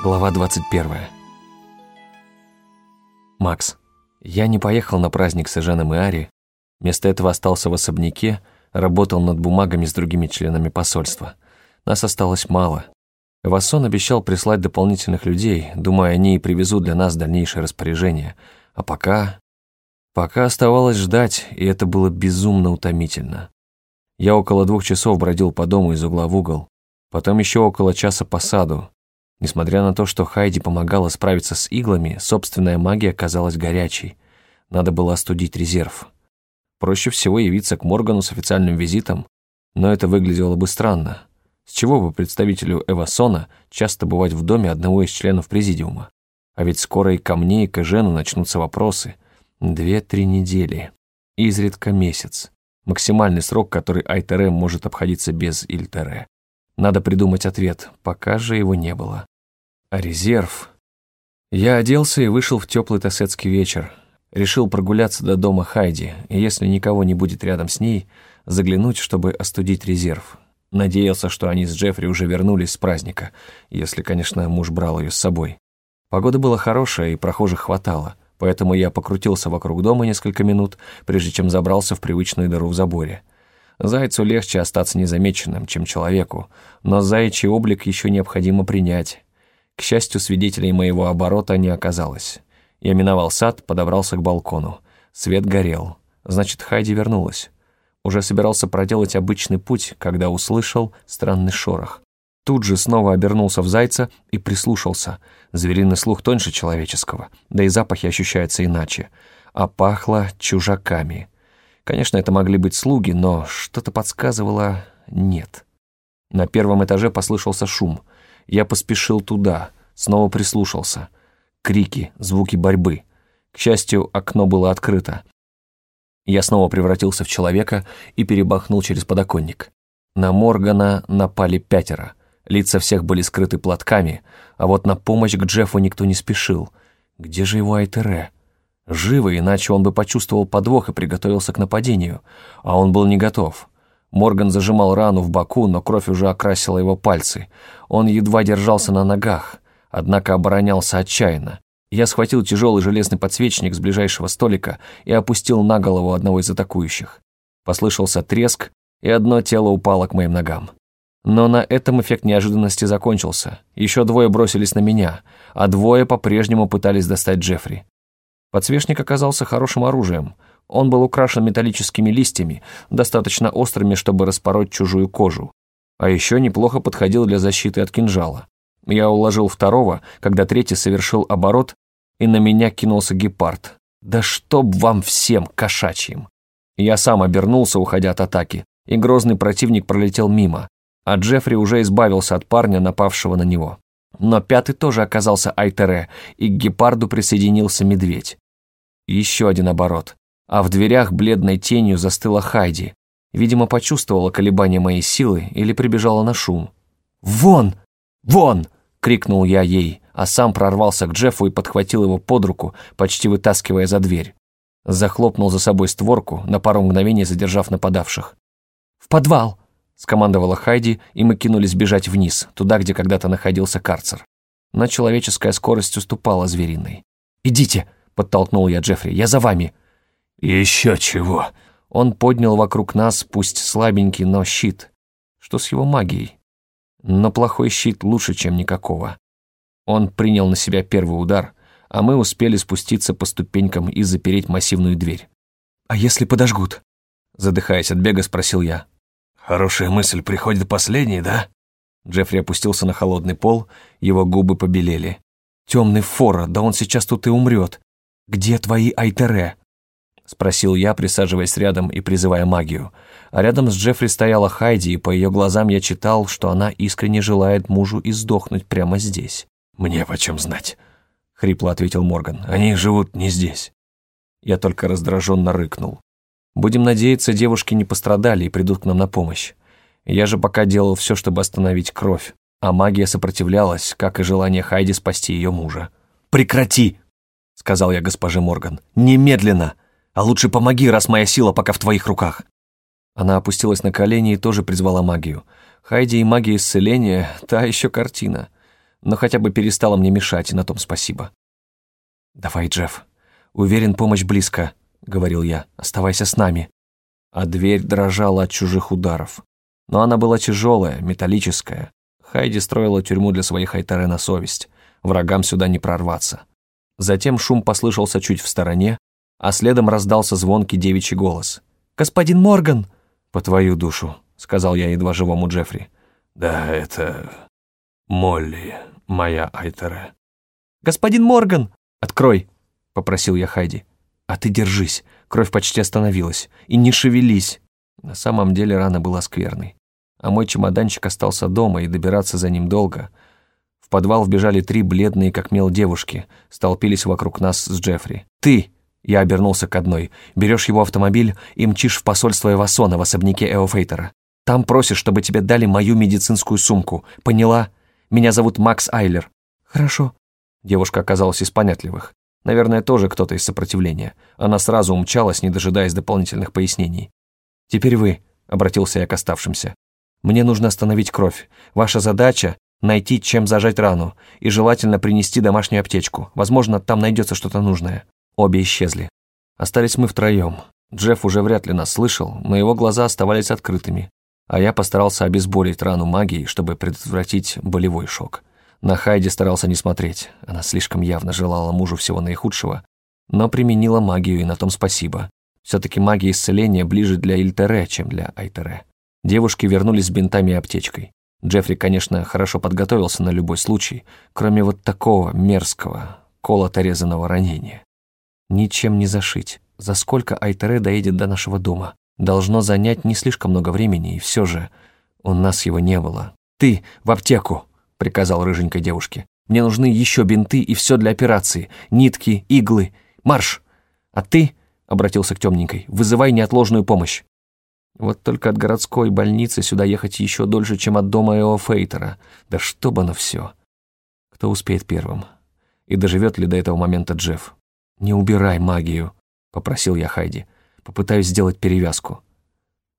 Глава 21. Макс. Я не поехал на праздник с Эженом и Ари, вместо этого остался в особняке, работал над бумагами с другими членами посольства. Нас осталось мало. Вассон обещал прислать дополнительных людей, думая, они и привезут для нас дальнейшее распоряжение. А пока... Пока оставалось ждать, и это было безумно утомительно. Я около двух часов бродил по дому из угла в угол, потом еще около часа по саду, Несмотря на то, что Хайди помогала справиться с иглами, собственная магия казалась горячей. Надо было остудить резерв. Проще всего явиться к Моргану с официальным визитом, но это выглядело бы странно. С чего бы представителю Эвасона часто бывать в доме одного из членов президиума? А ведь скоро и ко мне, и к Эжену начнутся вопросы. Две-три недели. Изредка месяц. Максимальный срок, который Айтере может обходиться без Ильтере. Надо придумать ответ, пока же его не было. А резерв... Я оделся и вышел в теплый тосетский вечер. Решил прогуляться до дома Хайди, и если никого не будет рядом с ней, заглянуть, чтобы остудить резерв. Надеялся, что они с Джеффри уже вернулись с праздника, если, конечно, муж брал ее с собой. Погода была хорошая, и прохожих хватало, поэтому я покрутился вокруг дома несколько минут, прежде чем забрался в привычную дыру в заборе. Зайцу легче остаться незамеченным, чем человеку, но заячий облик еще необходимо принять. К счастью, свидетелей моего оборота не оказалось. Я миновал сад, подобрался к балкону. Свет горел. Значит, Хайди вернулась. Уже собирался проделать обычный путь, когда услышал странный шорох. Тут же снова обернулся в зайца и прислушался. Звериный слух тоньше человеческого, да и запахи ощущаются иначе. А пахло чужаками — Конечно, это могли быть слуги, но что-то подсказывало «нет». На первом этаже послышался шум. Я поспешил туда, снова прислушался. Крики, звуки борьбы. К счастью, окно было открыто. Я снова превратился в человека и перебахнул через подоконник. На Моргана напали пятеро. Лица всех были скрыты платками, а вот на помощь к Джеффу никто не спешил. Где же его Айтере? Живо, иначе он бы почувствовал подвох и приготовился к нападению. А он был не готов. Морган зажимал рану в боку, но кровь уже окрасила его пальцы. Он едва держался на ногах, однако оборонялся отчаянно. Я схватил тяжелый железный подсвечник с ближайшего столика и опустил на голову одного из атакующих. Послышался треск, и одно тело упало к моим ногам. Но на этом эффект неожиданности закончился. Еще двое бросились на меня, а двое по-прежнему пытались достать Джеффри. Подсвечник оказался хорошим оружием. Он был украшен металлическими листьями, достаточно острыми, чтобы распороть чужую кожу. А еще неплохо подходил для защиты от кинжала. Я уложил второго, когда третий совершил оборот, и на меня кинулся гепард. Да чтоб вам всем кошачьим! Я сам обернулся, уходя от атаки, и грозный противник пролетел мимо, а Джеффри уже избавился от парня, напавшего на него. Но пятый тоже оказался Айтере, и к гепарду присоединился медведь. Еще один оборот. А в дверях бледной тенью застыла Хайди. Видимо, почувствовала колебание моей силы или прибежала на шум. «Вон! Вон!» — крикнул я ей, а сам прорвался к Джеффу и подхватил его под руку, почти вытаскивая за дверь. Захлопнул за собой створку, на пару мгновений задержав нападавших. «В подвал!» Скомандовала Хайди, и мы кинулись бежать вниз, туда, где когда-то находился карцер. Но человеческая скорость уступала звериной. «Идите!» — подтолкнул я Джеффри. «Я за вами!» «Еще чего!» Он поднял вокруг нас, пусть слабенький, но щит. Что с его магией? Но плохой щит лучше, чем никакого. Он принял на себя первый удар, а мы успели спуститься по ступенькам и запереть массивную дверь. «А если подожгут?» Задыхаясь от бега, спросил я. «Хорошая мысль приходит последней, да?» Джеффри опустился на холодный пол, его губы побелели. «Темный фора, да он сейчас тут и умрет. Где твои Айтере?» Спросил я, присаживаясь рядом и призывая магию. А рядом с Джеффри стояла Хайди, и по ее глазам я читал, что она искренне желает мужу издохнуть прямо здесь. «Мне почем знать?» — хрипло ответил Морган. «Они живут не здесь». Я только раздраженно рыкнул. Будем надеяться, девушки не пострадали и придут к нам на помощь. Я же пока делал все, чтобы остановить кровь, а магия сопротивлялась, как и желание Хайди спасти ее мужа. «Прекрати!» — сказал я госпоже Морган. «Немедленно! А лучше помоги, раз моя сила пока в твоих руках!» Она опустилась на колени и тоже призвала магию. Хайди и магия исцеления — та еще картина. но хотя бы перестала мне мешать, и на том спасибо. «Давай, Джефф. Уверен, помощь близко», — говорил я. «Оставайся с нами». А дверь дрожала от чужих ударов. Но она была тяжелая, металлическая. Хайди строила тюрьму для своих Айтере на совесть. Врагам сюда не прорваться. Затем шум послышался чуть в стороне, а следом раздался звонкий девичий голос. «Господин Морган!» «По твою душу», — сказал я едва живому Джеффри. «Да, это... Молли, моя Айтере». «Господин Морган!» «Открой!» — попросил я Хайди. «А ты держись!» Кровь почти остановилась. «И не шевелись!» На самом деле рана была скверной. А мой чемоданчик остался дома, и добираться за ним долго. В подвал вбежали три бледные, как мел, девушки. Столпились вокруг нас с Джеффри. «Ты!» Я обернулся к одной. «Берешь его автомобиль и мчишь в посольство Эвасона в особняке Эофейтера. Там просишь, чтобы тебе дали мою медицинскую сумку. Поняла? Меня зовут Макс Айлер». «Хорошо», Девушка оказалась из понятливых. Наверное, тоже кто-то из сопротивления. Она сразу умчалась, не дожидаясь дополнительных пояснений. «Теперь вы», — обратился я к оставшимся. «Мне нужно остановить кровь. Ваша задача — найти, чем зажать рану, и желательно принести домашнюю аптечку. Возможно, там найдется что-то нужное». Обе исчезли. Остались мы втроем. Джефф уже вряд ли нас слышал, но его глаза оставались открытыми, а я постарался обезболить рану магией, чтобы предотвратить болевой шок. На Хайди старался не смотреть, она слишком явно желала мужу всего наихудшего, но применила магию, и на том спасибо. Все-таки магия исцеления ближе для Ильтере, чем для Айтере. Девушки вернулись с бинтами и аптечкой. Джеффри, конечно, хорошо подготовился на любой случай, кроме вот такого мерзкого, колото-резаного ранения. Ничем не зашить. За сколько Айтере доедет до нашего дома? Должно занять не слишком много времени, и все же у нас его не было. «Ты в аптеку!» — приказал рыженькой девушке. «Мне нужны еще бинты и все для операции. Нитки, иглы. Марш! А ты, — обратился к темненькой, — вызывай неотложную помощь». Вот только от городской больницы сюда ехать еще дольше, чем от дома Эофейтера. Да что бы оно все. Кто успеет первым? И доживет ли до этого момента Джефф? «Не убирай магию», — попросил я Хайди. «Попытаюсь сделать перевязку».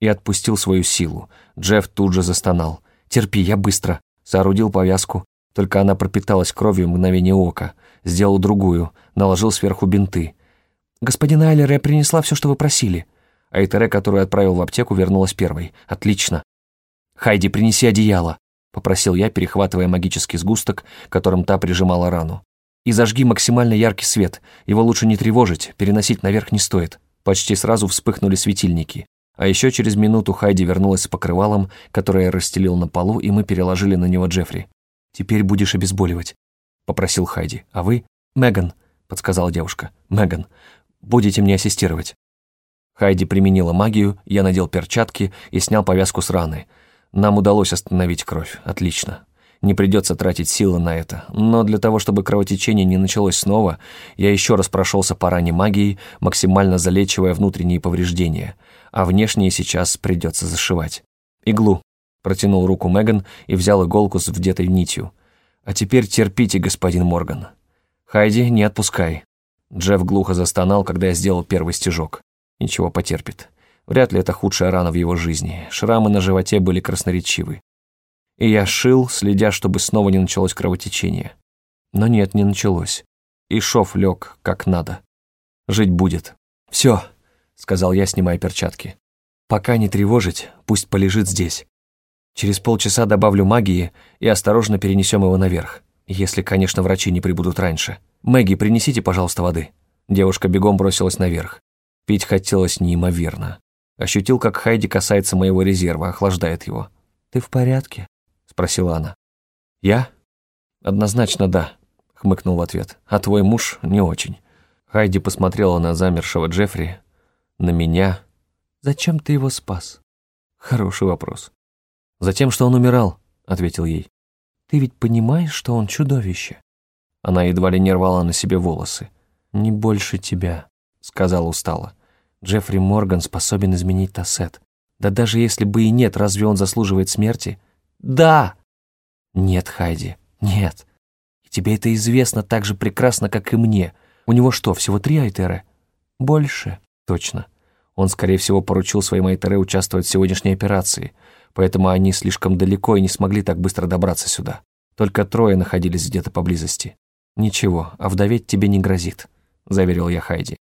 И отпустил свою силу. Джефф тут же застонал. «Терпи, я быстро», Соорудил повязку, только она пропиталась кровью мгновение ока. Сделал другую, наложил сверху бинты. «Господин Айлер, я принесла все, что вы просили». Айтере, которую отправил в аптеку, вернулась первой. «Отлично». «Хайди, принеси одеяло», — попросил я, перехватывая магический сгусток, которым та прижимала рану. «И зажги максимально яркий свет. Его лучше не тревожить, переносить наверх не стоит». Почти сразу вспыхнули светильники. А еще через минуту Хайди вернулась с покрывалом, которое я расстелил на полу, и мы переложили на него Джеффри. «Теперь будешь обезболивать», — попросил Хайди. «А вы?» «Меган», — подсказала девушка. «Меган, будете мне ассистировать». Хайди применила магию, я надел перчатки и снял повязку с раны. Нам удалось остановить кровь. Отлично. Не придется тратить силы на это. Но для того, чтобы кровотечение не началось снова, я еще раз прошелся по ране магией, максимально залечивая внутренние повреждения — а внешние сейчас придется зашивать. «Иглу», — протянул руку Меган и взял иголку с вдетой нитью. «А теперь терпите, господин Морган. Хайди, не отпускай». Джефф глухо застонал, когда я сделал первый стежок. Ничего потерпит. Вряд ли это худшая рана в его жизни. Шрамы на животе были красноречивы. И я шил, следя, чтобы снова не началось кровотечение. Но нет, не началось. И шов лег как надо. Жить будет. Все, сказал я, снимая перчатки. «Пока не тревожить, пусть полежит здесь. Через полчаса добавлю магии и осторожно перенесем его наверх, если, конечно, врачи не прибудут раньше. Мэгги, принесите, пожалуйста, воды». Девушка бегом бросилась наверх. Пить хотелось неимоверно. Ощутил, как Хайди касается моего резерва, охлаждает его. «Ты в порядке?» — спросила она. «Я?» «Однозначно да», — хмыкнул в ответ. «А твой муж не очень». Хайди посмотрела на замершего Джеффри, на меня. Зачем ты его спас? Хороший вопрос. Затем, что он умирал, ответил ей. Ты ведь понимаешь, что он чудовище? Она едва ли не рвала на себе волосы. Не больше тебя, сказала устало. Джеффри Морган способен изменить Тассет. Да даже если бы и нет, разве он заслуживает смерти? Да! Нет, Хайди, нет. И тебе это известно так же прекрасно, как и мне. У него что, всего три Айтеры? Больше. Точно. Он, скорее всего, поручил своей Майтере участвовать в сегодняшней операции, поэтому они слишком далеко и не смогли так быстро добраться сюда. Только трое находились где-то поблизости. «Ничего, а вдоветь тебе не грозит», — заверил я Хайди.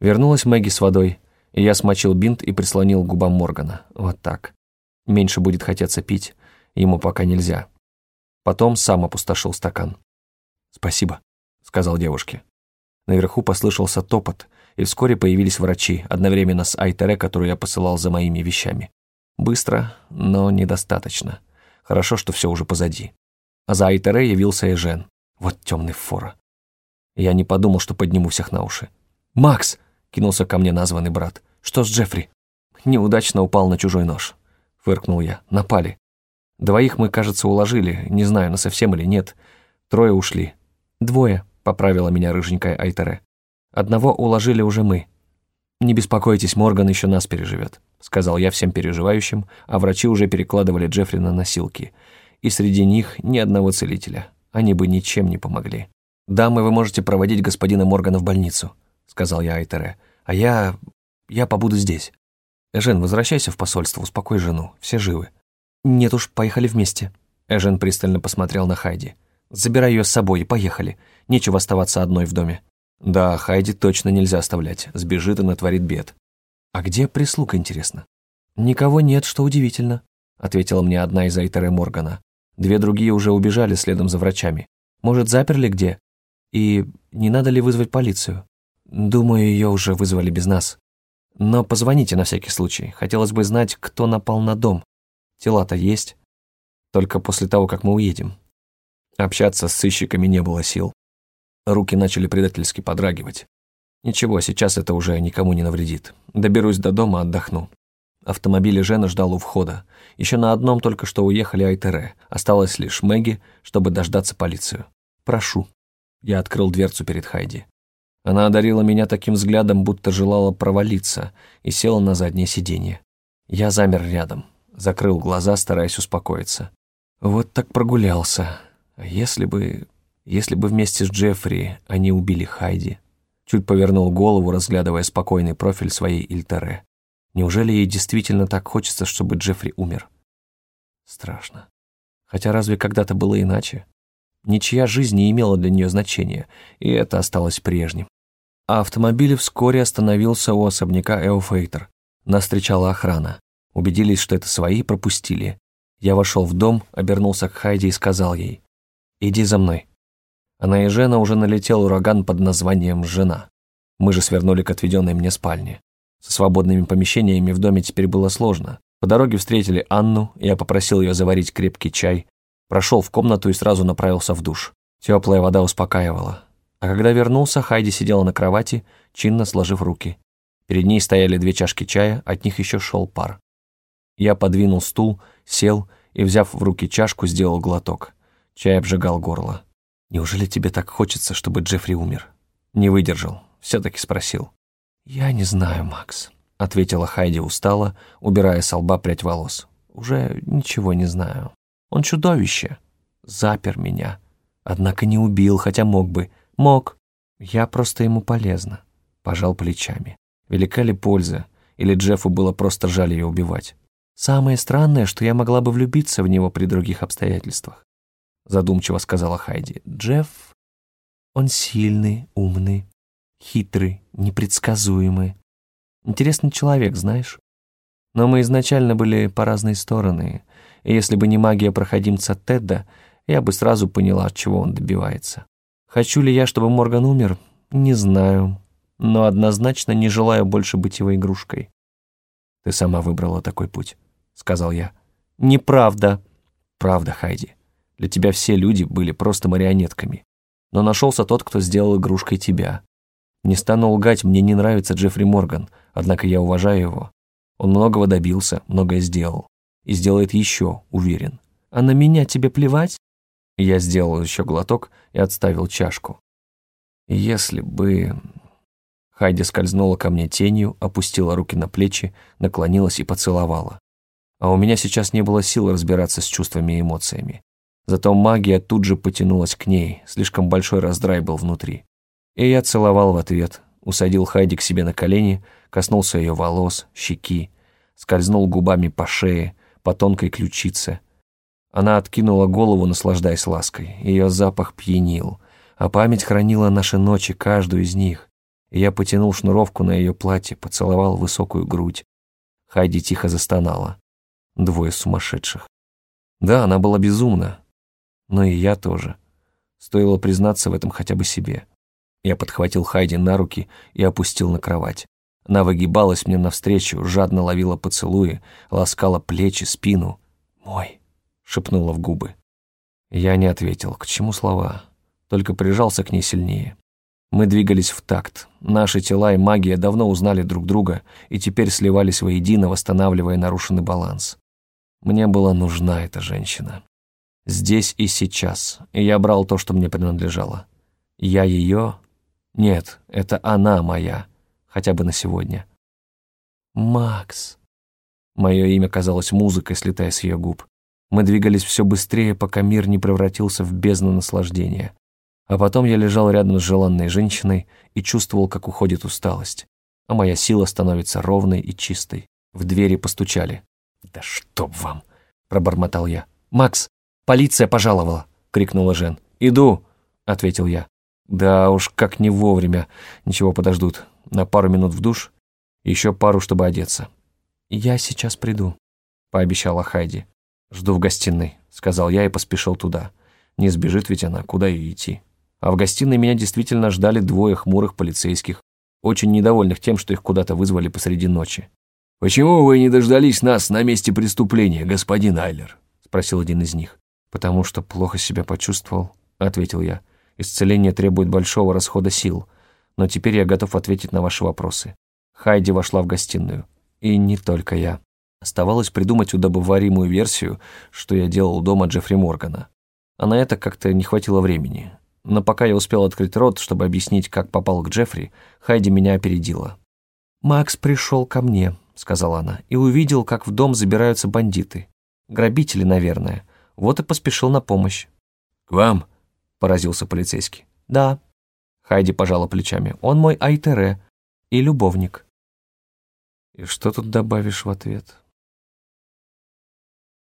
Вернулась Мэгги с водой, и я смочил бинт и прислонил к губам Моргана. Вот так. Меньше будет хотеться пить, ему пока нельзя. Потом сам опустошил стакан. «Спасибо», — сказал девушке. Наверху послышался топот, и вскоре появились врачи, одновременно с Айтере, которую я посылал за моими вещами. Быстро, но недостаточно. Хорошо, что все уже позади. А за Айтере явился Эжен. Вот темный фора. Я не подумал, что подниму всех на уши. «Макс!» — кинулся ко мне названный брат. «Что с Джеффри?» Неудачно упал на чужой нож. Фыркнул я. «Напали. Двоих мы, кажется, уложили, не знаю, на совсем или нет. Трое ушли. Двое, поправила меня рыженькая Айтере. Одного уложили уже мы. Не беспокойтесь, Морган еще нас переживет, сказал я всем переживающим, а врачи уже перекладывали Джеффри на носилки. И среди них ни одного целителя. Они бы ничем не помогли. «Дамы, вы можете проводить господина Моргана в больницу», — сказал я Айтере. «А я... я побуду здесь. Жен, возвращайся в посольство, успокой жену, все живы». «Нет уж, поехали вместе». Эжен пристально посмотрел на Хайди. «Забирай ее с собой и поехали. Нечего оставаться одной в доме». «Да, Хайди точно нельзя оставлять. Сбежит и натворит бед». «А где прислуга, интересно?» «Никого нет, что удивительно», — ответила мне одна из Айтеры Моргана. Две другие уже убежали следом за врачами. Может, заперли где? И не надо ли вызвать полицию? Думаю, ее уже вызвали без нас. Но позвоните на всякий случай. Хотелось бы знать, кто напал на дом. Тела-то есть. Только после того, как мы уедем. Общаться с сыщиками не было сил. Руки начали предательски подрагивать. Ничего, сейчас это уже никому не навредит. Доберусь до дома, отдохну. Автомобиль Жена ждал у входа. Еще на одном только что уехали Айтере. Осталось лишь Мэгги, чтобы дождаться полицию. «Прошу». Я открыл дверцу перед Хайди. Она одарила меня таким взглядом, будто желала провалиться, и села на заднее сиденье. Я замер рядом закрыл глаза, стараясь успокоиться. Вот так прогулялся. А если бы... Если бы вместе с Джеффри они убили Хайди? Чуть повернул голову, разглядывая спокойный профиль своей Ильтере. Неужели ей действительно так хочется, чтобы Джеффри умер? Страшно. Хотя разве когда-то было иначе? Ничья жизнь не имела для нее значения, и это осталось прежним. А автомобиль вскоре остановился у особняка Эофейтер. Нас встречала охрана. Убедились, что это свои, пропустили. Я вошел в дом, обернулся к Хайди и сказал ей, «Иди за мной». Она и Жена уже налетел ураган под названием «Жена». Мы же свернули к отведенной мне спальне. Со свободными помещениями в доме теперь было сложно. По дороге встретили Анну, я попросил ее заварить крепкий чай, прошел в комнату и сразу направился в душ. Теплая вода успокаивала. А когда вернулся, Хайди сидела на кровати, чинно сложив руки. Перед ней стояли две чашки чая, от них еще шел пар. Я подвинул стул, сел и, взяв в руки чашку, сделал глоток. Чай обжигал горло. «Неужели тебе так хочется, чтобы Джеффри умер?» Не выдержал, все-таки спросил. «Я не знаю, Макс», — ответила Хайди устало, убирая с лба прядь волос. «Уже ничего не знаю. Он чудовище. Запер меня. Однако не убил, хотя мог бы. Мог. Я просто ему полезна». Пожал плечами. Велика ли польза? Или Джеффу было просто жаль ее убивать? Самое странное, что я могла бы влюбиться в него при других обстоятельствах. Задумчиво сказала Хайди. Джефф, он сильный, умный, хитрый, непредсказуемый. Интересный человек, знаешь. Но мы изначально были по разные стороны, и если бы не магия проходимца Тедда, я бы сразу поняла, чего он добивается. Хочу ли я, чтобы Морган умер? Не знаю, но однозначно не желаю больше быть его игрушкой. Ты сама выбрала такой путь сказал я. «Неправда». «Правда, Хайди. Для тебя все люди были просто марионетками. Но нашелся тот, кто сделал игрушкой тебя. Не стану лгать, мне не нравится Джеффри Морган, однако я уважаю его. Он многого добился, многое сделал. И сделает еще, уверен. А на меня тебе плевать?» Я сделал еще глоток и отставил чашку. «Если бы...» Хайди скользнула ко мне тенью, опустила руки на плечи, наклонилась и поцеловала. А у меня сейчас не было сил разбираться с чувствами и эмоциями. Зато магия тут же потянулась к ней, слишком большой раздрай был внутри. И я целовал в ответ, усадил Хайди к себе на колени, коснулся ее волос, щеки, скользнул губами по шее, по тонкой ключице. Она откинула голову, наслаждаясь лаской. Ее запах пьянил, а память хранила наши ночи, каждую из них. И я потянул шнуровку на ее платье, поцеловал высокую грудь. Хайди тихо застонала. Двое сумасшедших. Да, она была безумна, но и я тоже. Стоило признаться в этом хотя бы себе. Я подхватил Хайди на руки и опустил на кровать. Она выгибалась мне навстречу, жадно ловила поцелуи, ласкала плечи, спину. «Мой», — шепнула в губы. Я не ответил, к чему слова, только прижался к ней сильнее. Мы двигались в такт. Наши тела и магия давно узнали друг друга и теперь сливались воедино, восстанавливая нарушенный баланс. Мне была нужна эта женщина. Здесь и сейчас. И я брал то, что мне принадлежало. Я ее? Нет, это она моя. Хотя бы на сегодня. Макс. Мое имя казалось музыкой, слетая с ее губ. Мы двигались все быстрее, пока мир не превратился в бездну наслаждения. А потом я лежал рядом с желанной женщиной и чувствовал, как уходит усталость. А моя сила становится ровной и чистой. В двери постучали. «Да чтоб вам!» — пробормотал я. «Макс, полиция пожаловала!» — крикнула Жен. «Иду!» — ответил я. «Да уж, как не вовремя. Ничего, подождут. На пару минут в душ, еще пару, чтобы одеться». «Я сейчас приду», — пообещала Хайди. «Жду в гостиной», — сказал я и поспешил туда. Не сбежит ведь она, куда ей идти. А в гостиной меня действительно ждали двое хмурых полицейских, очень недовольных тем, что их куда-то вызвали посреди ночи. «Почему вы не дождались нас на месте преступления, господин Айлер?» — спросил один из них. «Потому что плохо себя почувствовал», — ответил я. «Исцеление требует большого расхода сил, но теперь я готов ответить на ваши вопросы». Хайди вошла в гостиную. И не только я. Оставалось придумать удобоваримую версию, что я делал дома Джеффри Моргана. А на это как-то не хватило времени. Но пока я успел открыть рот, чтобы объяснить, как попал к Джеффри, Хайди меня опередила. «Макс пришел ко мне», — сказала она, и увидел, как в дом забираются бандиты. Грабители, наверное. Вот и поспешил на помощь. «К вам?» — поразился полицейский. «Да». Хайди пожала плечами. «Он мой Айтере и любовник». «И что тут добавишь в ответ?»